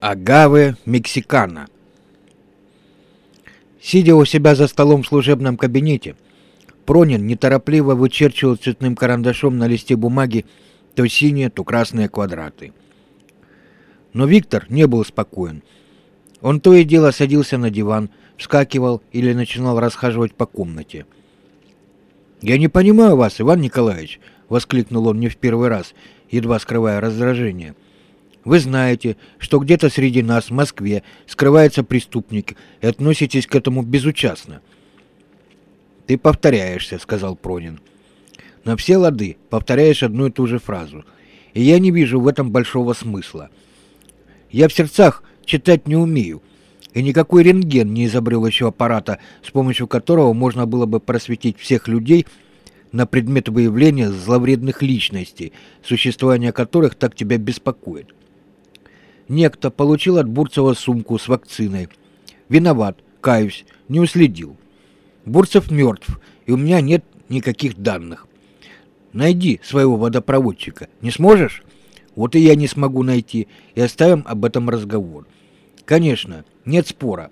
Агаве Мексикана. Сидя у себя за столом в служебном кабинете, Пронин неторопливо вычерчивал цветным карандашом на листе бумаги то синие, то красные квадраты. Но Виктор не был спокоен. Он то и дело садился на диван, вскакивал или начинал расхаживать по комнате. «Я не понимаю вас, Иван Николаевич!» — воскликнул он не в первый раз, едва скрывая раздражение — вы знаете, что где-то среди нас, в Москве, скрывается преступник, и относитесь к этому безучастно. «Ты повторяешься», — сказал Пронин. «На все лады повторяешь одну и ту же фразу, и я не вижу в этом большого смысла. Я в сердцах читать не умею, и никакой рентген не изобрел еще аппарата, с помощью которого можно было бы просветить всех людей на предмет выявления зловредных личностей, существование которых так тебя беспокоит. Некто получил от Бурцева сумку с вакциной. Виноват, каюсь, не уследил. Бурцев мертв, и у меня нет никаких данных. Найди своего водопроводчика. Не сможешь? Вот и я не смогу найти, и оставим об этом разговор. Конечно, нет спора.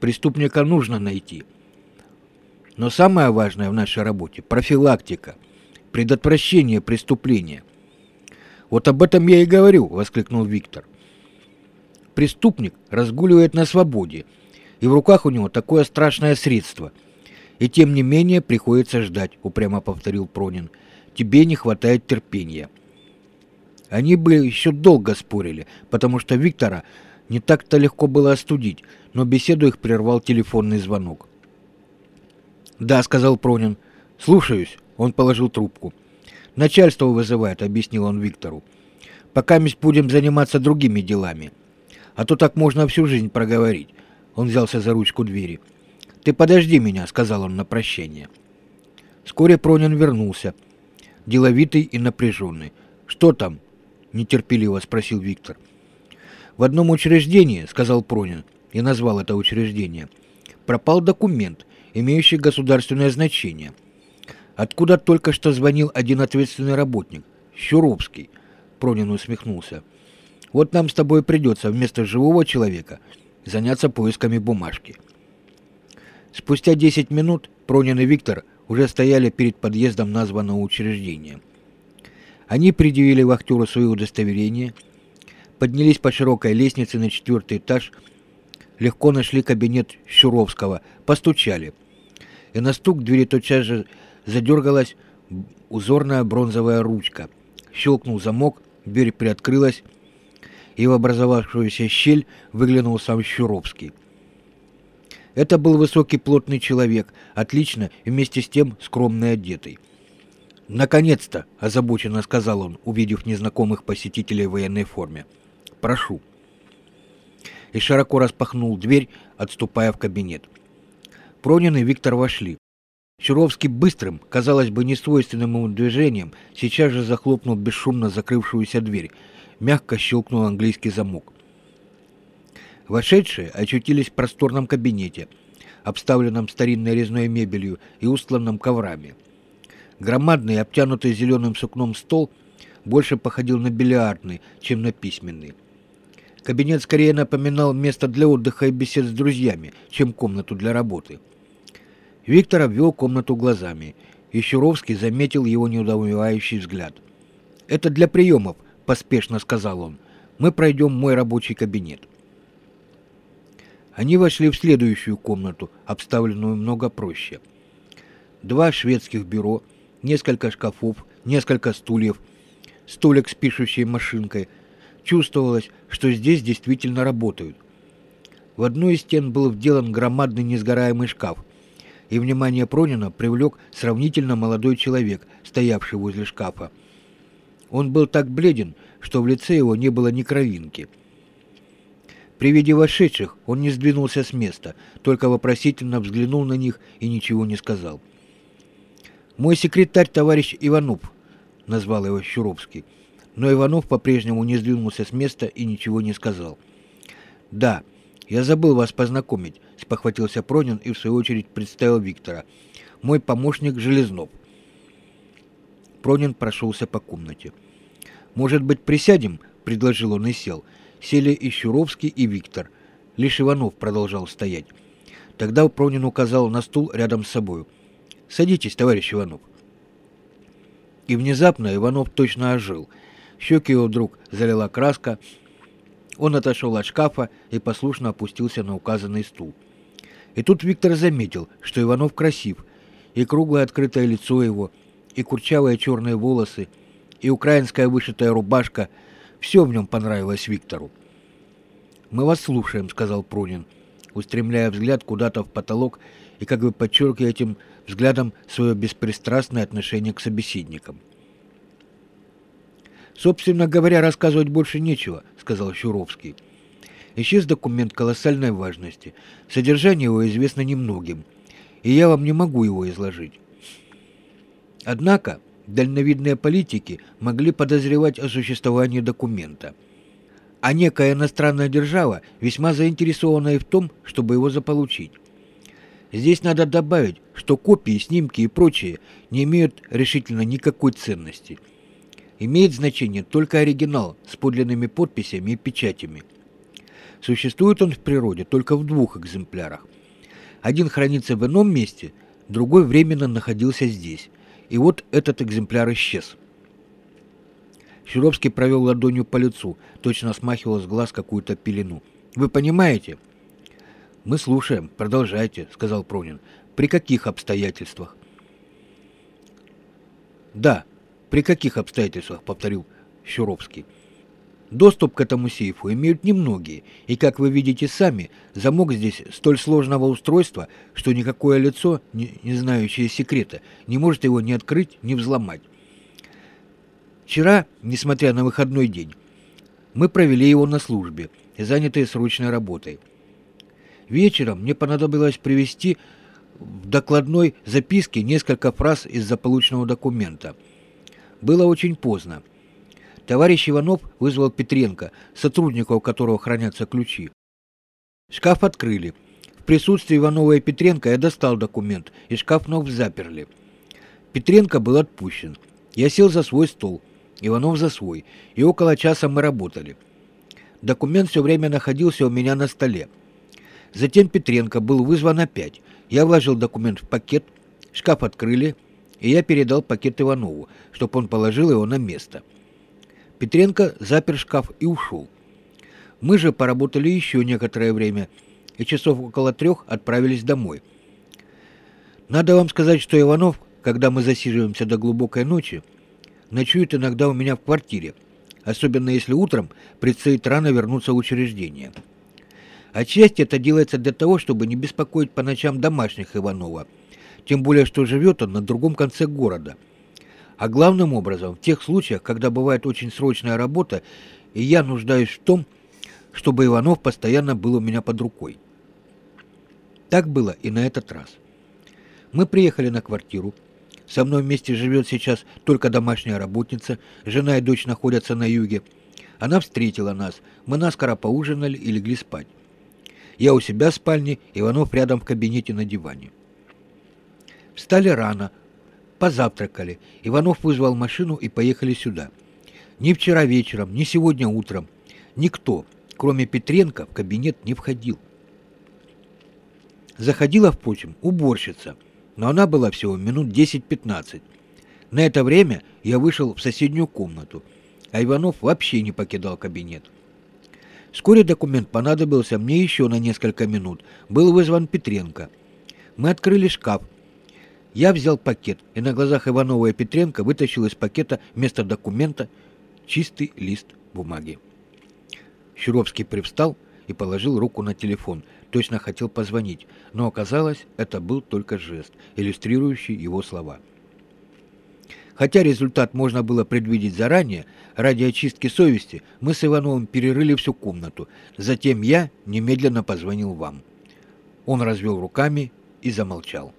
Преступника нужно найти. Но самое важное в нашей работе – профилактика, предотвращение преступления. «Вот об этом я и говорю», – воскликнул Виктор преступник разгуливает на свободе, и в руках у него такое страшное средство. И тем не менее приходится ждать, упрямо повторил Пронин. Тебе не хватает терпения. Они бы еще долго спорили, потому что Виктора не так-то легко было остудить, но беседу их прервал телефонный звонок. «Да», — сказал Пронин. «Слушаюсь», — он положил трубку. «Начальство вызывает», — объяснил он Виктору. «Пока мы будем заниматься другими делами» а то так можно всю жизнь проговорить. Он взялся за ручку двери. «Ты подожди меня», — сказал он на прощение. Вскоре Пронин вернулся, деловитый и напряженный. «Что там?» — нетерпеливо спросил Виктор. «В одном учреждении», — сказал Пронин, и назвал это учреждение, «пропал документ, имеющий государственное значение. Откуда только что звонил один ответственный работник, Щуровский?» Пронин усмехнулся. Вот нам с тобой придется вместо живого человека заняться поисками бумажки. Спустя 10 минут Пронин и Виктор уже стояли перед подъездом названного учреждения. Они предъявили вахтеру свое удостоверение, поднялись по широкой лестнице на четвертый этаж, легко нашли кабинет Щуровского, постучали. И на стук двери тотчас же задергалась узорная бронзовая ручка. Щелкнул замок, дверь приоткрылась, и в образовавшуюся щель выглянул сам Щуровский. Это был высокий плотный человек, отлично и вместе с тем скромно одетый. «Наконец-то!» – озабоченно сказал он, увидев незнакомых посетителей в военной форме. «Прошу». И широко распахнул дверь, отступая в кабинет. Пронин и Виктор вошли. Щуровский быстрым, казалось бы, несвойственным ему движением, сейчас же захлопнул бесшумно закрывшуюся дверь – мягко щелкнул английский замок. Вошедшие очутились в просторном кабинете, обставленном старинной резной мебелью и устланном коврами. Громадный, обтянутый зеленым сукном стол больше походил на бильярдный, чем на письменный. Кабинет скорее напоминал место для отдыха и бесед с друзьями, чем комнату для работы. Виктор обвел комнату глазами, и Щуровский заметил его неудовлетворяющий взгляд. «Это для приемов», поспешно сказал он. Мы пройдем мой рабочий кабинет. Они вошли в следующую комнату, обставленную много проще. Два шведских бюро, несколько шкафов, несколько стульев, столик с пишущей машинкой. Чувствовалось, что здесь действительно работают. В одну из стен был вделан громадный несгораемый шкаф, и внимание Пронина привлек сравнительно молодой человек, стоявший возле шкафа. Он был так бледен, что в лице его не было ни кровинки. При виде вошедших он не сдвинулся с места, только вопросительно взглянул на них и ничего не сказал. «Мой секретарь, товарищ Иванов», — назвал его Щуровский. Но Иванов по-прежнему не сдвинулся с места и ничего не сказал. «Да, я забыл вас познакомить», — спохватился Пронин и в свою очередь представил Виктора. «Мой помощник Железнов». Пронин прошелся по комнате. «Может быть, присядем?» — предложил он и сел. сели и Щуровский, и Виктор. Лишь Иванов продолжал стоять. Тогда Пронин указал на стул рядом с собой. «Садитесь, товарищ Иванов». И внезапно Иванов точно ожил. Щеки его вдруг залила краска. Он отошел от шкафа и послушно опустился на указанный стул. И тут Виктор заметил, что Иванов красив, и круглое открытое лицо его, и курчавые черные волосы, и украинская вышитая рубашка — все в нем понравилось Виктору. «Мы вас слушаем», — сказал Прунин, устремляя взгляд куда-то в потолок и как бы подчеркивая этим взглядом свое беспристрастное отношение к собеседникам. «Собственно говоря, рассказывать больше нечего», — сказал Щуровский. Исчез документ колоссальной важности. Содержание его известно немногим, и я вам не могу его изложить. Однако дальновидные политики могли подозревать о существовании документа. А некая иностранная держава весьма заинтересована и в том, чтобы его заполучить. Здесь надо добавить, что копии, снимки и прочее не имеют решительно никакой ценности. Имеет значение только оригинал с подлинными подписями и печатями. Существует он в природе только в двух экземплярах. Один хранится в ином месте, другой временно находился здесь. И вот этот экземпляр исчез. Щуровский провел ладонью по лицу, точно смахивал с глаз какую-то пелену. «Вы понимаете?» «Мы слушаем. Продолжайте», — сказал Пронин. «При каких обстоятельствах?» «Да, при каких обстоятельствах?» — повторил Щуровский. Доступ к этому сейфу имеют немногие, и, как вы видите сами, замок здесь столь сложного устройства, что никакое лицо, не, знающее секрета, не может его ни открыть, ни взломать. Вчера, несмотря на выходной день, мы провели его на службе, занятые срочной работой. Вечером мне понадобилось привести в докладной записке несколько фраз из заполученного документа. Было очень поздно. Товарищ Иванов вызвал Петренко, сотрудника, у которого хранятся ключи. Шкаф открыли. В присутствии Иванова и Петренко я достал документ, и шкаф вновь заперли. Петренко был отпущен. Я сел за свой стол, Иванов за свой, и около часа мы работали. Документ все время находился у меня на столе. Затем Петренко был вызван опять. Я вложил документ в пакет, шкаф открыли, и я передал пакет Иванову, чтобы он положил его на место. Петренко запер шкаф и ушел. Мы же поработали еще некоторое время, и часов около трех отправились домой. Надо вам сказать, что Иванов, когда мы засиживаемся до глубокой ночи, ночует иногда у меня в квартире, особенно если утром предстоит рано вернуться в учреждение. Отчасти это делается для того, чтобы не беспокоить по ночам домашних Иванова, тем более, что живет он на другом конце города – а главным образом в тех случаях, когда бывает очень срочная работа, и я нуждаюсь в том, чтобы Иванов постоянно был у меня под рукой. Так было и на этот раз. Мы приехали на квартиру. Со мной вместе живет сейчас только домашняя работница, жена и дочь находятся на юге. Она встретила нас, мы наскоро поужинали и легли спать. Я у себя в спальне, Иванов рядом в кабинете на диване. Встали рано, Позавтракали. Иванов вызвал машину и поехали сюда. Ни вчера вечером, ни сегодня утром никто, кроме Петренко, в кабинет не входил. Заходила, впрочем, уборщица, но она была всего минут 10-15. На это время я вышел в соседнюю комнату, а Иванов вообще не покидал кабинет. Вскоре документ понадобился мне еще на несколько минут. Был вызван Петренко. Мы открыли шкаф, я взял пакет и на глазах Иванова и Петренко вытащил из пакета вместо документа чистый лист бумаги. Щуровский привстал и положил руку на телефон. Точно хотел позвонить, но оказалось, это был только жест, иллюстрирующий его слова. Хотя результат можно было предвидеть заранее, ради очистки совести мы с Ивановым перерыли всю комнату. Затем я немедленно позвонил вам. Он развел руками и замолчал.